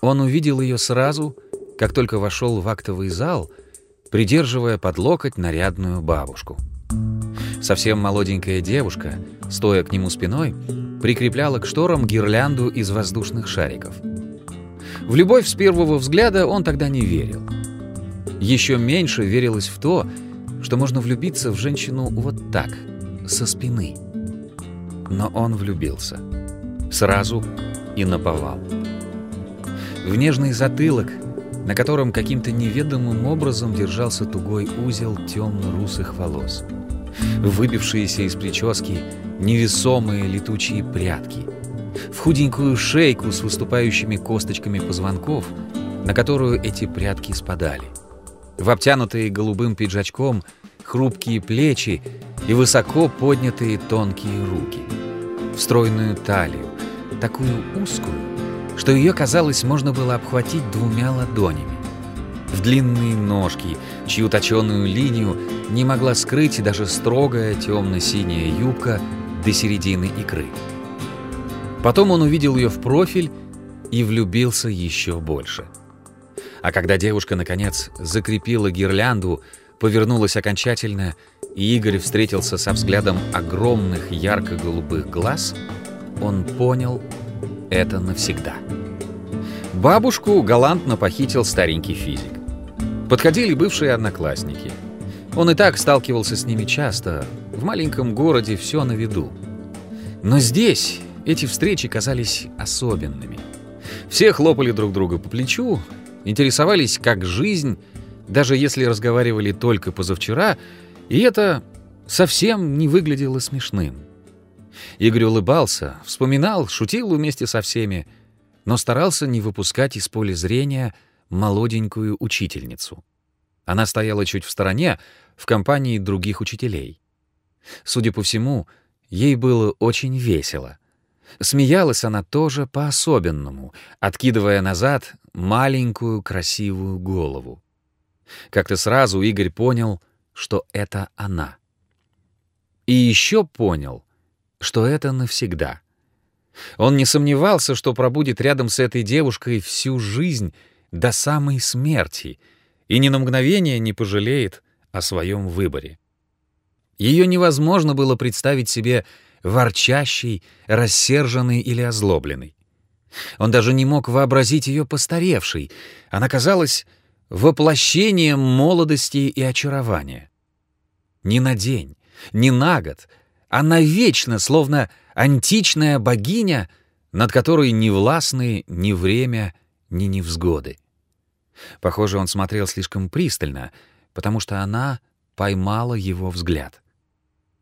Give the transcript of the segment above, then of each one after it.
Он увидел ее сразу, как только вошел в актовый зал, придерживая под локоть нарядную бабушку. Совсем молоденькая девушка, стоя к нему спиной, прикрепляла к шторам гирлянду из воздушных шариков. В любовь с первого взгляда он тогда не верил. Еще меньше верилось в то, что можно влюбиться в женщину вот так, со спины. Но он влюбился. Сразу и наповал. В нежный затылок, на котором каким-то неведомым образом держался тугой узел темно-русых волос. Выбившиеся из прически невесомые летучие прятки. В худенькую шейку с выступающими косточками позвонков, на которую эти прятки спадали. В обтянутые голубым пиджачком хрупкие плечи и высоко поднятые тонкие руки. В стройную талию, такую узкую, что ее, казалось, можно было обхватить двумя ладонями. В длинные ножки, чью точеную линию не могла скрыть даже строгая темно-синяя юбка до середины икры. Потом он увидел ее в профиль и влюбился еще больше. А когда девушка, наконец, закрепила гирлянду, повернулась окончательно, и Игорь встретился со взглядом огромных ярко-голубых глаз, он понял — это навсегда. Бабушку галантно похитил старенький физик. Подходили бывшие одноклассники. Он и так сталкивался с ними часто. В маленьком городе все на виду. Но здесь эти встречи казались особенными. Все хлопали друг друга по плечу, интересовались, как жизнь, даже если разговаривали только позавчера, и это совсем не выглядело смешным. Игорь улыбался, вспоминал, шутил вместе со всеми, но старался не выпускать из поля зрения молоденькую учительницу. Она стояла чуть в стороне, в компании других учителей. Судя по всему, ей было очень весело. Смеялась она тоже по-особенному, откидывая назад маленькую красивую голову. Как-то сразу Игорь понял, что это она. И еще понял, что это навсегда. Он не сомневался, что пробудет рядом с этой девушкой всю жизнь до самой смерти и ни на мгновение не пожалеет о своем выборе. Ее невозможно было представить себе ворчащей, рассерженной или озлобленной. Он даже не мог вообразить ее постаревшей. Она казалась воплощением молодости и очарования. Не на день, не на год, а навечно, словно античная богиня, над которой не властны ни время, ни невзгоды. Похоже, он смотрел слишком пристально, потому что она поймала его взгляд.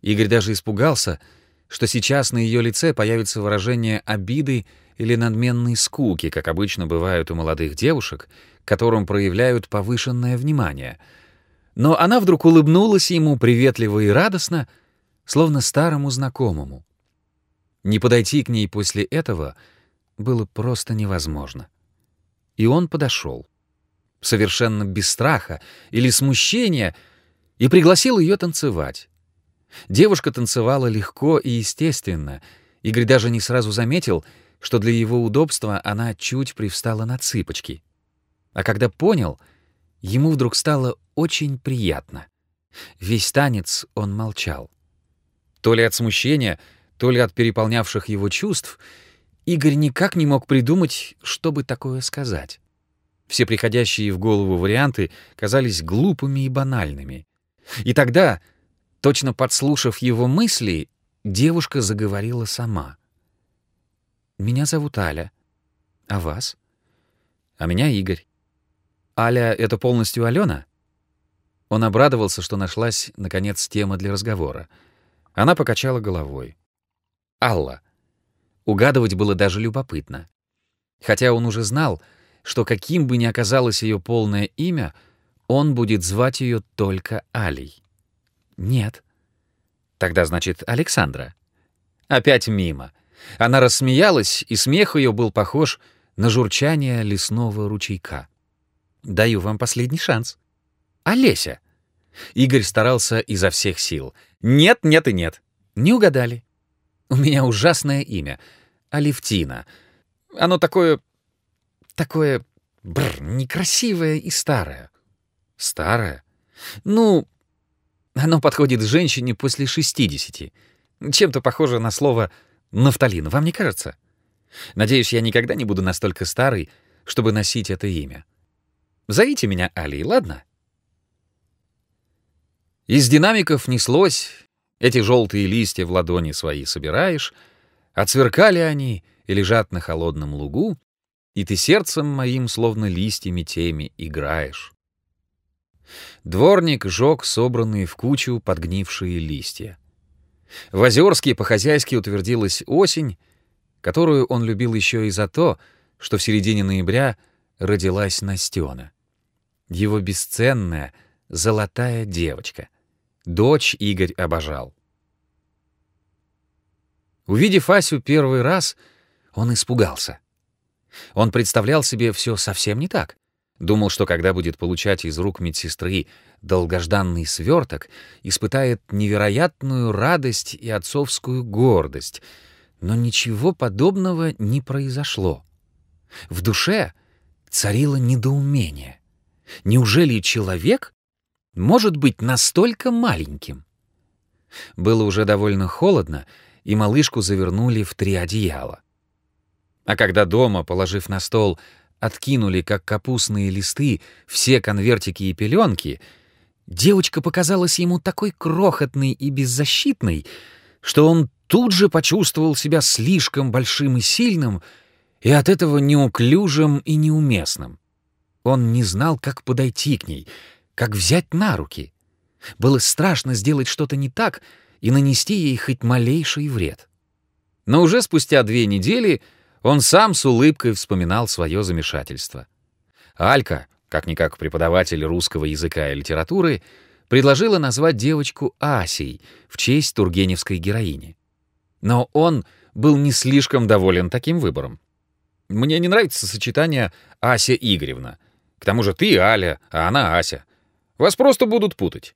Игорь даже испугался, что сейчас на ее лице появится выражение обиды или надменной скуки, как обычно бывают у молодых девушек, которым проявляют повышенное внимание. Но она вдруг улыбнулась ему приветливо и радостно, словно старому знакомому. Не подойти к ней после этого было просто невозможно. И он подошел, совершенно без страха или смущения, и пригласил ее танцевать. Девушка танцевала легко и естественно. Игорь даже не сразу заметил, что для его удобства она чуть привстала на цыпочки. А когда понял, ему вдруг стало очень приятно. Весь танец он молчал. То ли от смущения — то ли от переполнявших его чувств, Игорь никак не мог придумать, что бы такое сказать. Все приходящие в голову варианты казались глупыми и банальными. И тогда, точно подслушав его мысли, девушка заговорила сама. «Меня зовут Аля. А вас?» «А меня Игорь». «Аля — это полностью Алена?» Он обрадовался, что нашлась, наконец, тема для разговора. Она покачала головой. Алла. Угадывать было даже любопытно. Хотя он уже знал, что каким бы ни оказалось ее полное имя, он будет звать ее только Алей. Нет. Тогда, значит, Александра. Опять мимо. Она рассмеялась, и смех ее был похож на журчание лесного ручейка. Даю вам последний шанс. Олеся. Игорь старался изо всех сил. Нет, нет и нет. Не угадали. У меня ужасное имя. Алевтина. Оно такое такое, бррр, некрасивое и старое. Старое? Ну, оно подходит женщине после 60. Чем-то похоже на слово «нафталин», вам не кажется? Надеюсь, я никогда не буду настолько старый, чтобы носить это имя. Зовите меня Али, ладно? Из динамиков неслось, эти желтые листья в ладони свои собираешь, отсверкали они и лежат на холодном лугу, и ты сердцем моим, словно листьями теми, играешь. Дворник жег собранные в кучу подгнившие листья. В Озерске по-хозяйски утвердилась осень, которую он любил еще и за то, что в середине ноября родилась Настена. Его бесценная, золотая девочка. Дочь Игорь обожал. Увидев Асю первый раз, он испугался. Он представлял себе все совсем не так. Думал, что когда будет получать из рук медсестры долгожданный сверток, испытает невероятную радость и отцовскую гордость. Но ничего подобного не произошло. В душе царило недоумение. Неужели человек может быть настолько маленьким? Было уже довольно холодно, и малышку завернули в три одеяла. А когда дома, положив на стол, откинули, как капустные листы, все конвертики и пеленки, девочка показалась ему такой крохотной и беззащитной, что он тут же почувствовал себя слишком большим и сильным, и от этого неуклюжим и неуместным. Он не знал, как подойти к ней, как взять на руки. Было страшно сделать что-то не так и нанести ей хоть малейший вред. Но уже спустя две недели — он сам с улыбкой вспоминал свое замешательство. Алька, как-никак преподаватель русского языка и литературы, предложила назвать девочку Асей в честь тургеневской героини. Но он был не слишком доволен таким выбором. «Мне не нравится сочетание Ася Игоревна. К тому же ты Аля, а она Ася. Вас просто будут путать».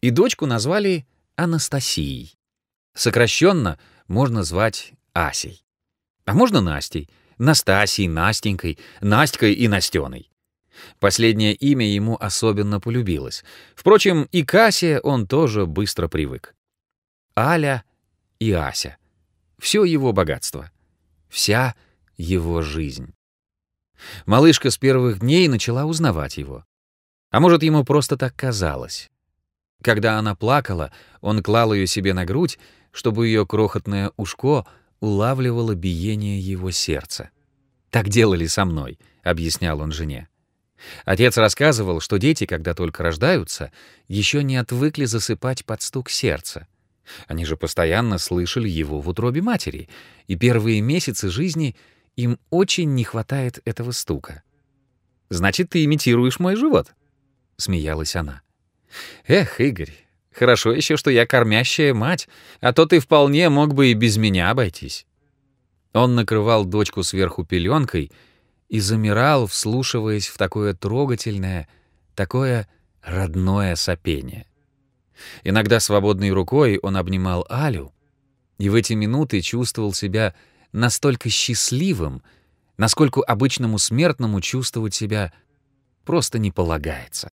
И дочку назвали Анастасией. Сокращенно можно звать Асей. А можно Настей, Настасией, Настенькой, Настькой и Настеной. Последнее имя ему особенно полюбилось. Впрочем, и к Асе он тоже быстро привык. Аля и Ася. Все его богатство. Вся его жизнь. Малышка с первых дней начала узнавать его. А может, ему просто так казалось. Когда она плакала, он клал ее себе на грудь, чтобы ее крохотное ушко — улавливала биение его сердца. «Так делали со мной», — объяснял он жене. Отец рассказывал, что дети, когда только рождаются, еще не отвыкли засыпать под стук сердца. Они же постоянно слышали его в утробе матери, и первые месяцы жизни им очень не хватает этого стука. «Значит, ты имитируешь мой живот?» — смеялась она. «Эх, Игорь, Хорошо еще, что я кормящая мать, а то ты вполне мог бы и без меня обойтись». Он накрывал дочку сверху пеленкой и замирал, вслушиваясь в такое трогательное, такое родное сопение. Иногда свободной рукой он обнимал Алю, и в эти минуты чувствовал себя настолько счастливым, насколько обычному смертному чувствовать себя просто не полагается.